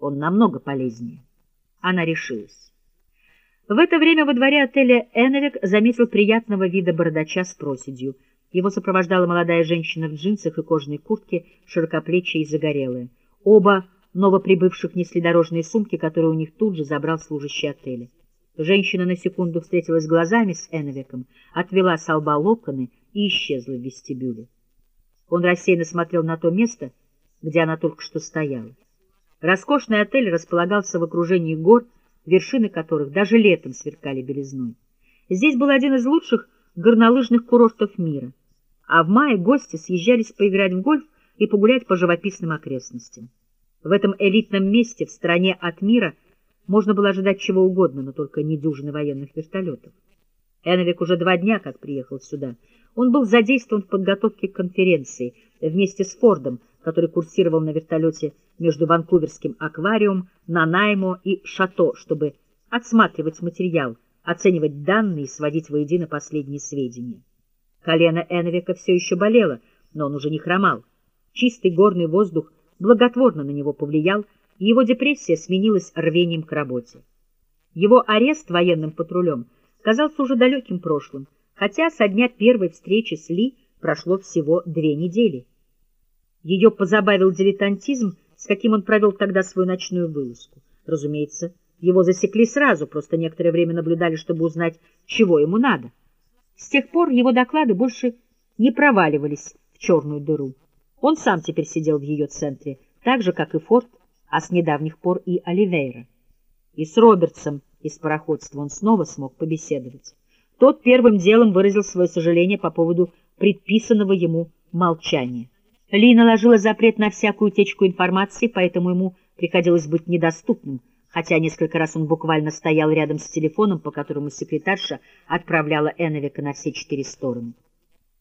Он намного полезнее. Она решилась. В это время во дворе отеля «Эновик» заметил приятного вида бородача с проседью. Его сопровождала молодая женщина в джинсах и кожаной куртке, широкоплечья и загорелая. Оба новоприбывших несли дорожные сумки, которые у них тут же забрал служащий отеля. Женщина на секунду встретилась глазами с Эновиком, отвела с лба локоны и исчезла в вестибюле. Он рассеянно смотрел на то место, где она только что стояла. Роскошный отель располагался в окружении гор, вершины которых даже летом сверкали белизной. Здесь был один из лучших горнолыжных курортов мира, а в мае гости съезжались поиграть в гольф и погулять по живописным окрестностям. В этом элитном месте, в стороне от мира, можно было ожидать чего угодно, но только не дюжины военных вертолетов. Эновик уже два дня как приехал сюда. Он был задействован в подготовке к конференции вместе с Фордом, который курсировал на вертолете между Ванкуверским аквариум, Нанаймо и Шато, чтобы отсматривать материал, оценивать данные и сводить воедино последние сведения. Колено Эновика все еще болело, но он уже не хромал. Чистый горный воздух благотворно на него повлиял, и его депрессия сменилась рвением к работе. Его арест военным патрулем казался уже далеким прошлым, хотя со дня первой встречи с Ли прошло всего две недели. Ее позабавил дилетантизм, с каким он провел тогда свою ночную вылазку. Разумеется, его засекли сразу, просто некоторое время наблюдали, чтобы узнать, чего ему надо. С тех пор его доклады больше не проваливались в черную дыру. Он сам теперь сидел в ее центре, так же, как и Форд, а с недавних пор и Оливейра. И с Робертсом из пароходства он снова смог побеседовать. Тот первым делом выразил свое сожаление по поводу предписанного ему молчания. Ли наложила запрет на всякую утечку информации, поэтому ему приходилось быть недоступным, хотя несколько раз он буквально стоял рядом с телефоном, по которому секретарша отправляла Эновика на все четыре стороны.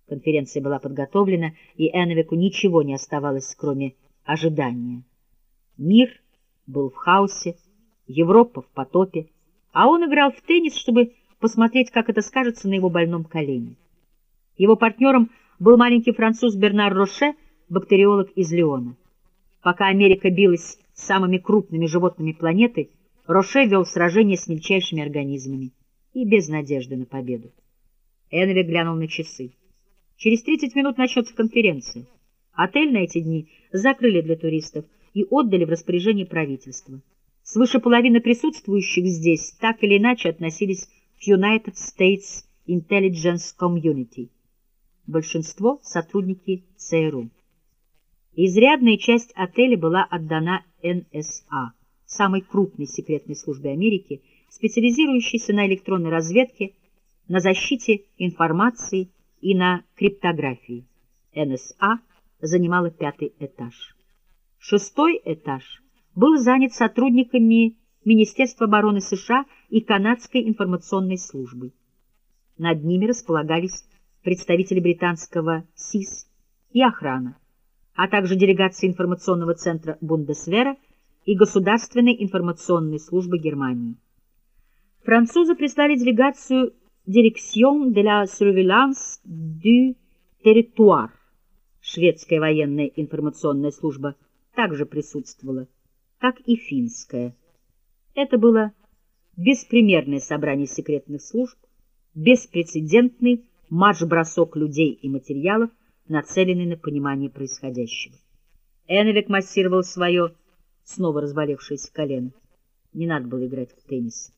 Конференция была подготовлена, и Эновику ничего не оставалось, кроме ожидания. Мир был в хаосе, Европа в потопе, а он играл в теннис, чтобы посмотреть, как это скажется на его больном колене. Его партнером был маленький француз Бернар Роше, бактериолог из Леона. Пока Америка билась с самыми крупными животными планеты, Роше вел сражение с мельчайшими организмами и без надежды на победу. Энви глянул на часы. Через 30 минут начнется конференция. Отель на эти дни закрыли для туристов и отдали в распоряжение правительства. Свыше половины присутствующих здесь так или иначе относились к United States Intelligence Community. Большинство — сотрудники ЦРУ. Изрядная часть отеля была отдана НСА, самой крупной секретной службе Америки, специализирующейся на электронной разведке, на защите информации и на криптографии. НСА занимала пятый этаж. Шестой этаж был занят сотрудниками Министерства обороны США и Канадской информационной службы. Над ними располагались представители британского СИС и охрана, а также делегации информационного центра Бундесвера и Государственной информационной службы Германии. Французы прислали делегацию Direction de la Surveillance du Territoire. Шведская военная информационная служба также присутствовала, как и финская. Это было беспримерное собрание секретных служб, беспрецедентный марш-бросок людей и материалов, нацеленный на понимание происходящего. Эновик массировал свое снова разболевшееся колено. Не надо было играть в теннис.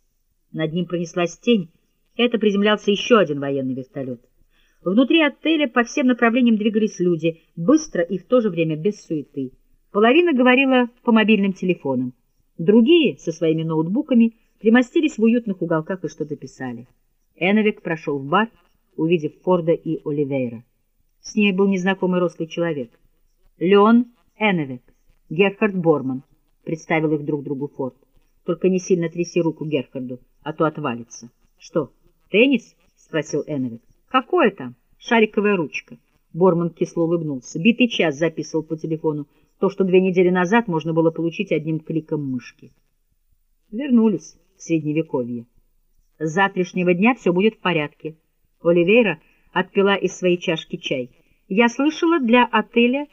Над ним пронеслась тень, это приземлялся еще один военный вертолет. Внутри отеля по всем направлениям двигались люди, быстро и в то же время без суеты. Половина говорила по мобильным телефонам. Другие, со своими ноутбуками, примостились в уютных уголках и что-то писали. Эновик прошел в бар, увидев Форда и Оливейра. С ними был незнакомый рослый человек. Леон Эновик, Герхард Борман, представил их друг другу Форд. Только не сильно тряси руку Герхарду, а то отвалится. Что, «Теннис?» — спросил Эновик. «Какое там? Шариковая ручка». Борман кисло улыбнулся. Битый час записывал по телефону то, что две недели назад можно было получить одним кликом мышки. Вернулись в Средневековье. С завтрашнего дня все будет в порядке. Оливейра отпила из своей чашки чай. Я слышала, для отеля